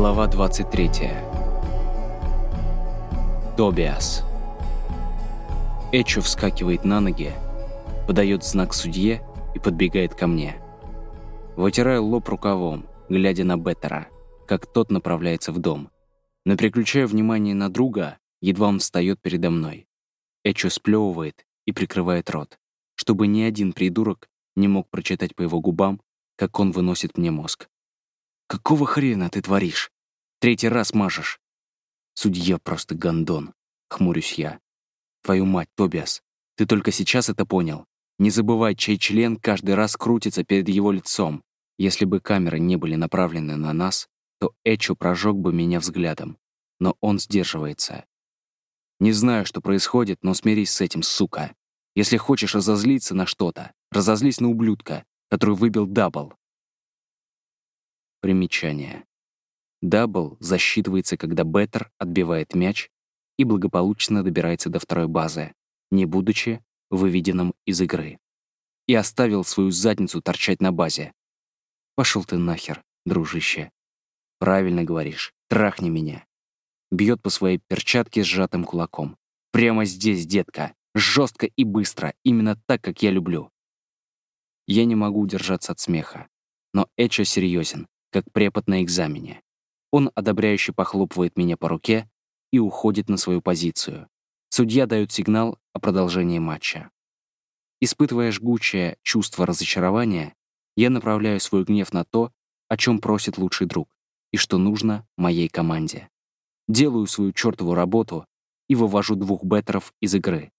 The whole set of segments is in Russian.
Глава 23. Тобиас. Эчо вскакивает на ноги, подает знак судье и подбегает ко мне. Вытираю лоб рукавом, глядя на Беттера, как тот направляется в дом. Но переключаю внимание на друга, едва он встает передо мной. Эчо сплевывает и прикрывает рот, чтобы ни один придурок не мог прочитать по его губам, как он выносит мне мозг. «Какого хрена ты творишь? Третий раз мажешь!» «Судья просто гондон», — хмурюсь я. «Твою мать, Тобиас, ты только сейчас это понял. Не забывай, чей член каждый раз крутится перед его лицом. Если бы камеры не были направлены на нас, то Эчу прожег бы меня взглядом. Но он сдерживается. Не знаю, что происходит, но смирись с этим, сука. Если хочешь разозлиться на что-то, разозлись на ублюдка, который выбил дабл. Примечание. Дабл засчитывается, когда бэттер отбивает мяч и благополучно добирается до второй базы, не будучи выведенным из игры. И оставил свою задницу торчать на базе. Пошел ты нахер, дружище. Правильно говоришь, трахни меня. Бьет по своей перчатке сжатым кулаком. Прямо здесь, детка. Жестко и быстро, именно так, как я люблю. Я не могу удержаться от смеха. Но Эчо серьезен, как препод на экзамене. Он одобряюще похлопывает меня по руке и уходит на свою позицию. Судья дает сигнал о продолжении матча. Испытывая жгучее чувство разочарования, я направляю свой гнев на то, о чем просит лучший друг, и что нужно моей команде. Делаю свою чертову работу и вывожу двух беттеров из игры.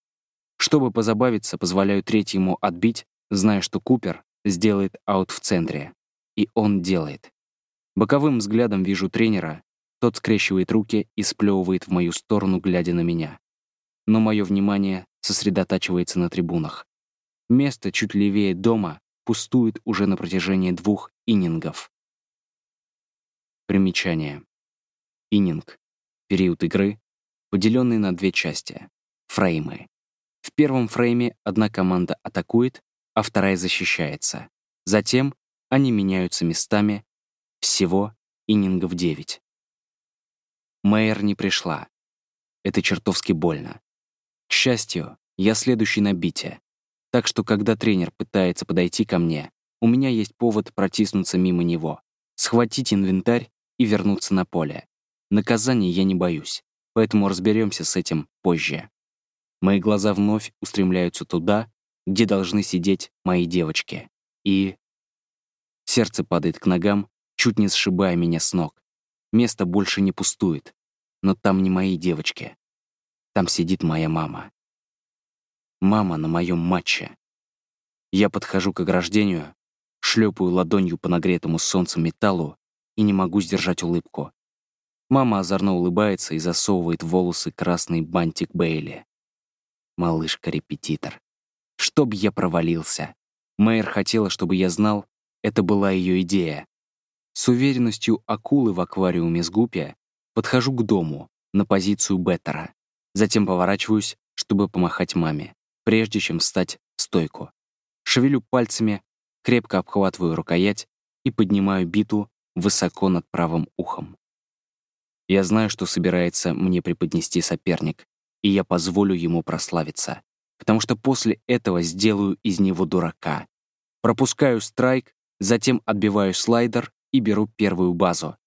Чтобы позабавиться, позволяю третьему отбить, зная, что Купер сделает аут в центре. И он делает. Боковым взглядом вижу тренера, тот скрещивает руки и сплевывает в мою сторону, глядя на меня. Но мое внимание сосредотачивается на трибунах. Место чуть левее дома пустует уже на протяжении двух иннингов. Примечание. Иннинг. Период игры, поделенный на две части. Фреймы. В первом фрейме одна команда атакует, а вторая защищается. Затем они меняются местами, всего иннингов 9. Мэйр не пришла. Это чертовски больно. К счастью, я следующий на бите. Так что, когда тренер пытается подойти ко мне, у меня есть повод протиснуться мимо него, схватить инвентарь и вернуться на поле. Наказания я не боюсь, поэтому разберемся с этим позже. Мои глаза вновь устремляются туда, где должны сидеть мои девочки. И... Сердце падает к ногам, чуть не сшибая меня с ног. Место больше не пустует. Но там не мои девочки. Там сидит моя мама. Мама на моем матче. Я подхожу к ограждению, шлепаю ладонью по нагретому солнцем металлу и не могу сдержать улыбку. Мама озорно улыбается и засовывает в волосы красный бантик Бейли. Малышка-репетитор. Чтоб я провалился. Мэйр хотела, чтобы я знал, это была ее идея. С уверенностью акулы в аквариуме с гупия подхожу к дому, на позицию Беттера. Затем поворачиваюсь, чтобы помахать маме, прежде чем встать в стойку. Шевелю пальцами, крепко обхватываю рукоять и поднимаю биту высоко над правым ухом. Я знаю, что собирается мне преподнести соперник, и я позволю ему прославиться, потому что после этого сделаю из него дурака. Пропускаю страйк, затем отбиваю слайдер и беру первую базу.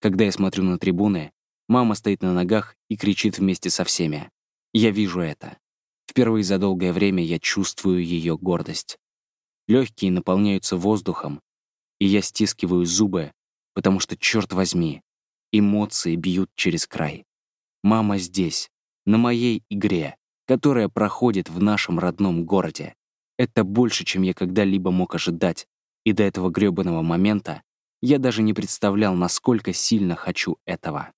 Когда я смотрю на трибуны, мама стоит на ногах и кричит вместе со всеми. Я вижу это. Впервые за долгое время я чувствую ее гордость. Легкие наполняются воздухом, и я стискиваю зубы, потому что, черт возьми, эмоции бьют через край. Мама здесь, на моей игре, которая проходит в нашем родном городе. Это больше, чем я когда-либо мог ожидать, и до этого грёбаного момента я даже не представлял, насколько сильно хочу этого.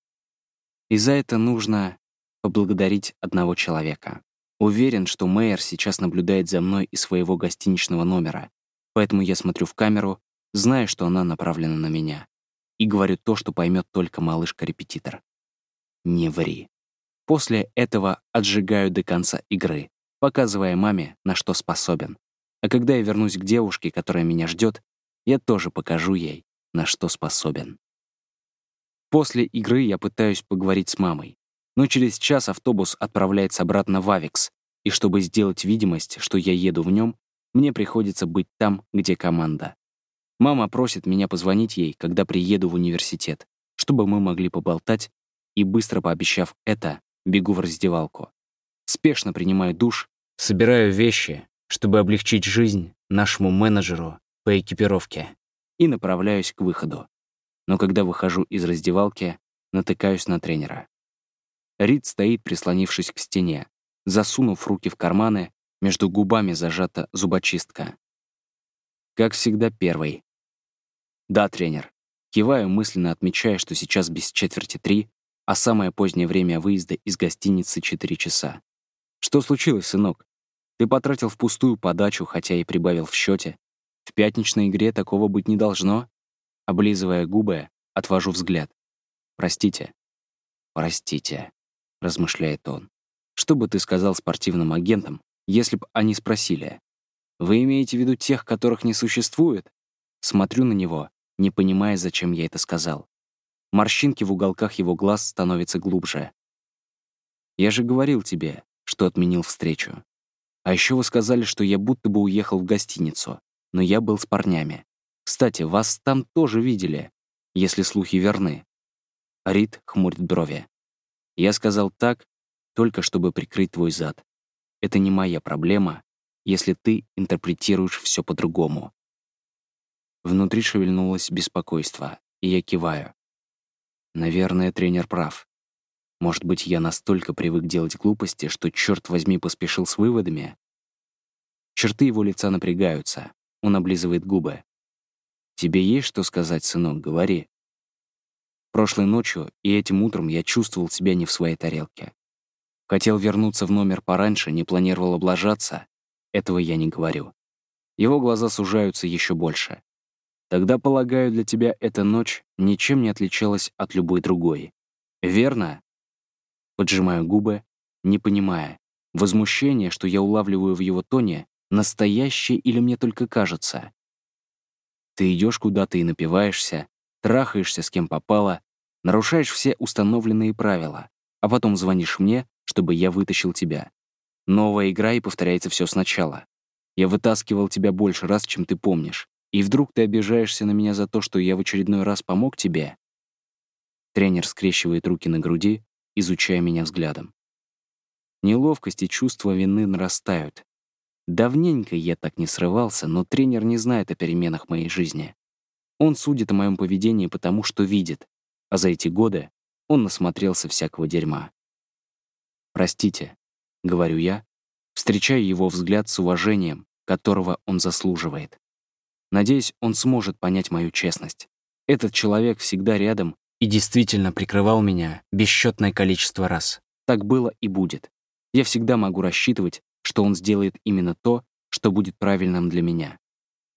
И за это нужно поблагодарить одного человека. Уверен, что Мэйер сейчас наблюдает за мной из своего гостиничного номера, поэтому я смотрю в камеру, зная, что она направлена на меня, и говорю то, что поймет только малышка-репетитор. Не ври. После этого отжигаю до конца игры, показывая маме, на что способен. А когда я вернусь к девушке, которая меня ждет, я тоже покажу ей, на что способен. После игры я пытаюсь поговорить с мамой. Но через час автобус отправляется обратно в Авикс, и чтобы сделать видимость, что я еду в нем, мне приходится быть там, где команда. Мама просит меня позвонить ей, когда приеду в университет, чтобы мы могли поболтать, и быстро пообещав это, бегу в раздевалку. Спешно принимаю душ, собираю вещи, чтобы облегчить жизнь нашему менеджеру по экипировке, и направляюсь к выходу. Но когда выхожу из раздевалки, натыкаюсь на тренера. Рид стоит, прислонившись к стене, засунув руки в карманы, между губами зажата зубочистка. Как всегда, первый. Да, тренер. Киваю, мысленно отмечая, что сейчас без четверти три, а самое позднее время выезда из гостиницы — четыре часа. Что случилось, сынок? Ты потратил впустую подачу, хотя и прибавил в счете. В пятничной игре такого быть не должно. Облизывая губы, отвожу взгляд. Простите. Простите, размышляет он. Что бы ты сказал спортивным агентам, если бы они спросили? Вы имеете в виду тех, которых не существует? Смотрю на него, не понимая, зачем я это сказал. Морщинки в уголках его глаз становятся глубже. Я же говорил тебе, что отменил встречу. А еще вы сказали, что я будто бы уехал в гостиницу, но я был с парнями. Кстати, вас там тоже видели, если слухи верны. Рид хмурит брови. Я сказал так, только чтобы прикрыть твой зад. Это не моя проблема, если ты интерпретируешь все по-другому. Внутри шевельнулось беспокойство, и я киваю. Наверное, тренер прав. Может быть, я настолько привык делать глупости, что, черт возьми, поспешил с выводами? Черты его лица напрягаются. Он облизывает губы. «Тебе есть что сказать, сынок? Говори». Прошлой ночью и этим утром я чувствовал себя не в своей тарелке. Хотел вернуться в номер пораньше, не планировал облажаться. Этого я не говорю. Его глаза сужаются еще больше. Тогда, полагаю, для тебя эта ночь ничем не отличалась от любой другой. Верно? Поджимаю губы, не понимая. Возмущение, что я улавливаю в его тоне, настоящее или мне только кажется. Ты идешь куда-то и напиваешься, трахаешься с кем попало, нарушаешь все установленные правила, а потом звонишь мне, чтобы я вытащил тебя. Новая игра, и повторяется все сначала. Я вытаскивал тебя больше раз, чем ты помнишь. И вдруг ты обижаешься на меня за то, что я в очередной раз помог тебе? Тренер скрещивает руки на груди, изучая меня взглядом. Неловкость и чувство вины нарастают. Давненько я так не срывался, но тренер не знает о переменах моей жизни. Он судит о моем поведении потому, что видит, а за эти годы он насмотрелся всякого дерьма. «Простите», — говорю я, встречая его взгляд с уважением, которого он заслуживает. Надеюсь, он сможет понять мою честность. Этот человек всегда рядом и действительно прикрывал меня бесчетное количество раз. Так было и будет. Я всегда могу рассчитывать, что он сделает именно то, что будет правильным для меня.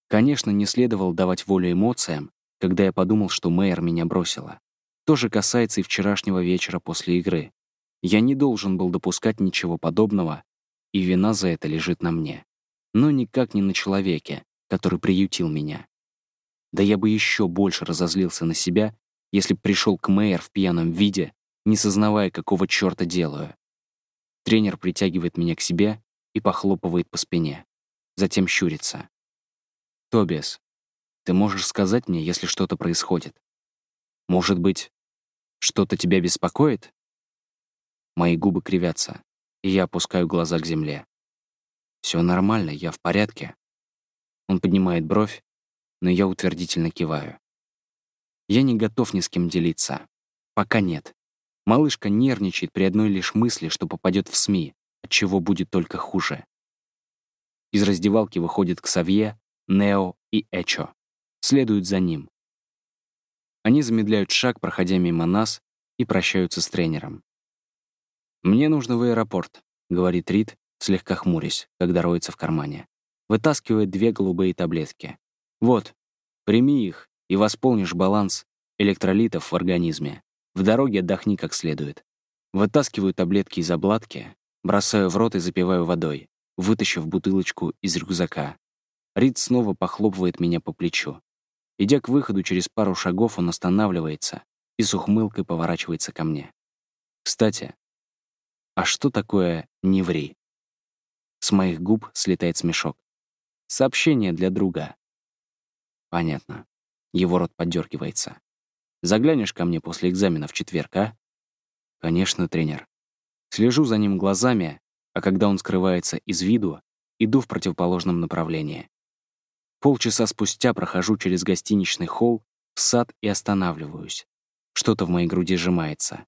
Конечно, не следовало давать волю эмоциям, когда я подумал, что Мэйер меня бросила. То же касается и вчерашнего вечера после игры. Я не должен был допускать ничего подобного, и вина за это лежит на мне. Но никак не на человеке, который приютил меня. Да я бы еще больше разозлился на себя, если пришел к Мэйер в пьяном виде, не сознавая, какого черта делаю. Тренер притягивает меня к себе и похлопывает по спине. Затем щурится. «Тобиас, ты можешь сказать мне, если что-то происходит? Может быть, что-то тебя беспокоит?» Мои губы кривятся, и я опускаю глаза к земле. Все нормально, я в порядке. Он поднимает бровь, но я утвердительно киваю. Я не готов ни с кем делиться. Пока нет. Малышка нервничает при одной лишь мысли, что попадет в СМИ, от чего будет только хуже. Из раздевалки выходит Ксавье, Нео и Эчо. Следуют за ним. Они замедляют шаг, проходя мимо нас, и прощаются с тренером. «Мне нужно в аэропорт», — говорит Рид, слегка хмурясь, когда роется в кармане. Вытаскивает две голубые таблетки. «Вот, прими их, и восполнишь баланс электролитов в организме. В дороге отдохни как следует. Вытаскиваю таблетки из обладки, бросаю в рот и запиваю водой, вытащив бутылочку из рюкзака. Рид снова похлопывает меня по плечу. Идя к выходу через пару шагов, он останавливается, и с ухмылкой поворачивается ко мне. Кстати, а что такое «не ври»? С моих губ слетает смешок. Сообщение для друга. Понятно. Его рот поддергивается. Заглянешь ко мне после экзамена в четверг, а? Конечно, тренер. Слежу за ним глазами, а когда он скрывается из виду, иду в противоположном направлении. Полчаса спустя прохожу через гостиничный холл в сад и останавливаюсь. Что-то в моей груди сжимается.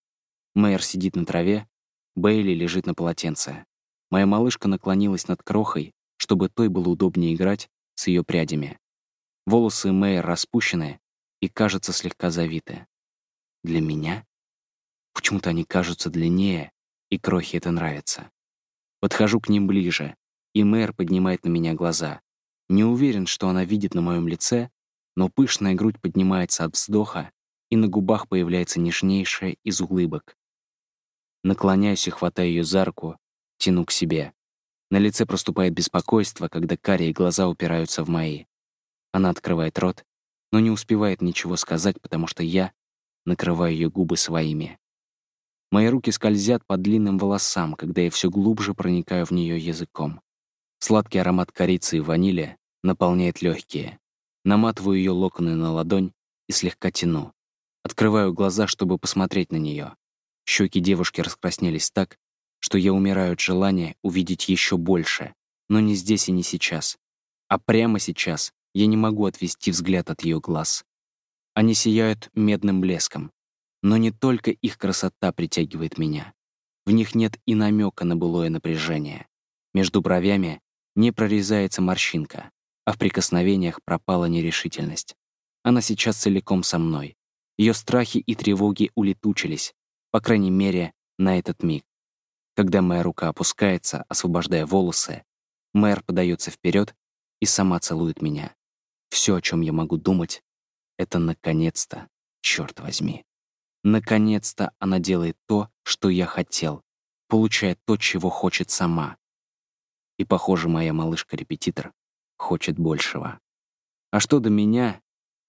Мэйр сидит на траве, Бейли лежит на полотенце. Моя малышка наклонилась над крохой, чтобы той было удобнее играть с ее прядями. Волосы Мэйр распущены и, кажется, слегка завиты. Для меня? Почему-то они кажутся длиннее, и крохе это нравится. Подхожу к ним ближе, и мэр поднимает на меня глаза. Не уверен, что она видит на моем лице, но пышная грудь поднимается от вздоха, и на губах появляется нежнейшая из улыбок. Наклоняюсь и хватаю ее за руку, тяну к себе. На лице проступает беспокойство, когда карие глаза упираются в мои. Она открывает рот, но не успевает ничего сказать, потому что я накрываю ее губы своими. Мои руки скользят по длинным волосам, когда я все глубже проникаю в нее языком. Сладкий аромат корицы и ванили наполняет легкие. Наматываю ее локоны на ладонь и слегка тяну. Открываю глаза, чтобы посмотреть на нее. Щеки девушки раскраснелись так, что я умираю от желания увидеть еще больше, но не здесь и не сейчас. А прямо сейчас я не могу отвести взгляд от ее глаз. Они сияют медным блеском, но не только их красота притягивает меня. В них нет и намека на былое напряжение. Между бровями не прорезается морщинка, а в прикосновениях пропала нерешительность. Она сейчас целиком со мной. Ее страхи и тревоги улетучились, по крайней мере, на этот миг. Когда моя рука опускается, освобождая волосы, мэр подается вперед и сама целует меня. Все, о чем я могу думать, это наконец-то, черт возьми. Наконец-то она делает то, что я хотел, получает то, чего хочет сама. И, похоже, моя малышка-репетитор хочет большего. А что до меня,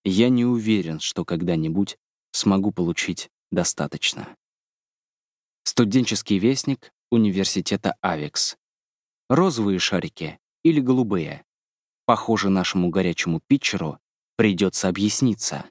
я не уверен, что когда-нибудь смогу получить достаточно. Студенческий вестник университета Авикс. Розовые шарики или голубые? Похоже, нашему горячему питчеру придется объясниться.